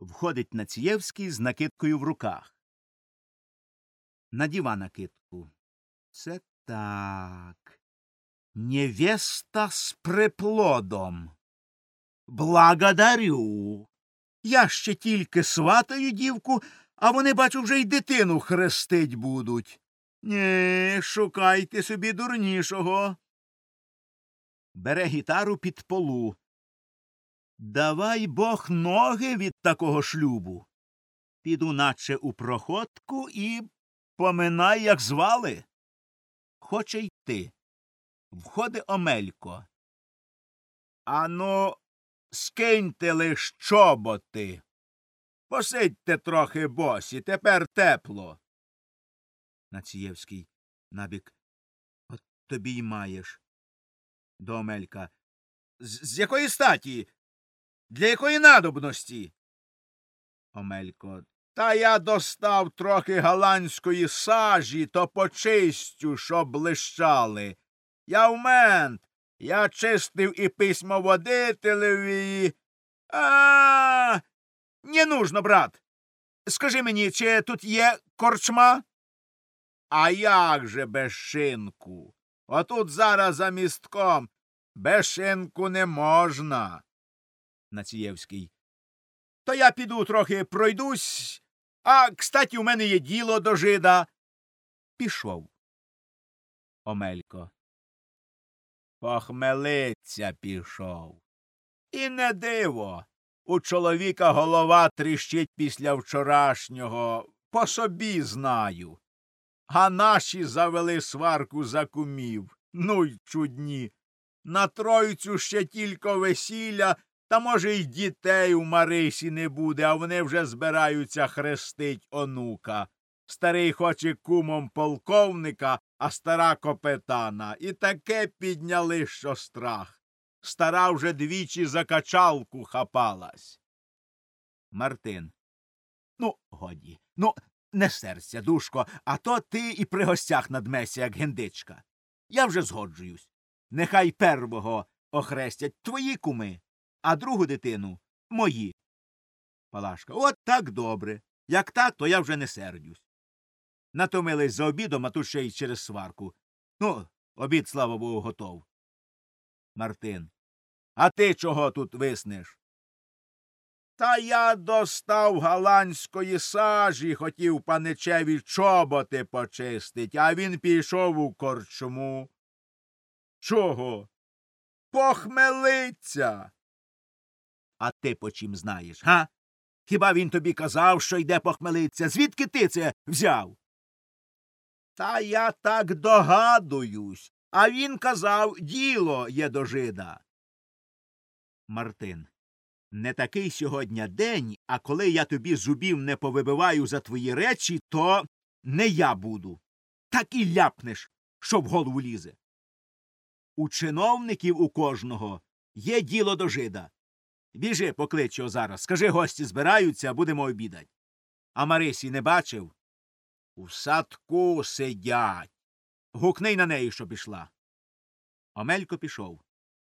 Входить Націєвський з накидкою в руках. Надіва накидку. Це так. Невеста з приплодом. Благодарю. Я ще тільки сватаю дівку, а вони, бачу, вже й дитину хрестить будуть. Ні, шукайте собі дурнішого. Бере гітару під полу. Давай бог ноги від такого шлюбу. Піду наче у проходку і поминай, як звали. Хоче йти. Входить Омелько. Ану, скиньте лиш чоботи. Посидьте трохи босі, тепер тепло. Націєвський набік. От тобі й маєш. До Омелька. З, з якої статі? Для якої надобності? Омелько. Та я достав трохи голландської сажі, то почистю, щоб блищали. Я в мент. Я чистив і письмоводителеві. А. Не нужно, брат. Скажи мені, чи тут є корчма? А як же без шинку? Отут зараз за містком. Без шинку не можна. Націєвський. То я піду трохи пройдусь. А, кстаті, у мене є діло до жида. Пішов. Омелько. Похмелиться пішов. І не диво. У чоловіка голова тріщить після вчорашнього. По собі знаю. А наші завели сварку за кумів. Ну й чудні. На тройцю ще тільки весілля, та, може, й дітей у Марисі не буде, а вони вже збираються хрестить онука. Старий хоче кумом полковника, а стара капетана. І таке підняли, що страх. Стара вже двічі за качалку хапалась. Мартин. Ну, годі. Ну, не серця, душко, а то ти і при гостях надмеся, як гендичка. Я вже згоджуюсь. Нехай первого охрестять твої куми, а другу дитину мої. Палашка. От так добре. Як так, то я вже не сердюсь. Натомились за обідом, а тут ще й через сварку. Ну, обід, слава Богу, готов. Мартин. А ти чого тут виснеш? Та я достав голландської сажі, хотів паничеві чоботи почистить, а він пішов у корчму. Чого? Похмелиться. А ти по чим знаєш, га? Хіба він тобі казав, що йде похмелиться? Звідки ти це взяв? Та я так догадуюсь. А він казав, діло є до жида. Мартин. Не такий сьогодні день, а коли я тобі зубів не повибиваю за твої речі, то не я буду. Так і ляпнеш, що в голову лізе. У чиновників у кожного є діло до жида. Біжи, поклич його зараз. Скажи, гості збираються, будемо обідать. А Марисі не бачив? У садку сидять. Гукни на неї, що пішла. Омелько пішов.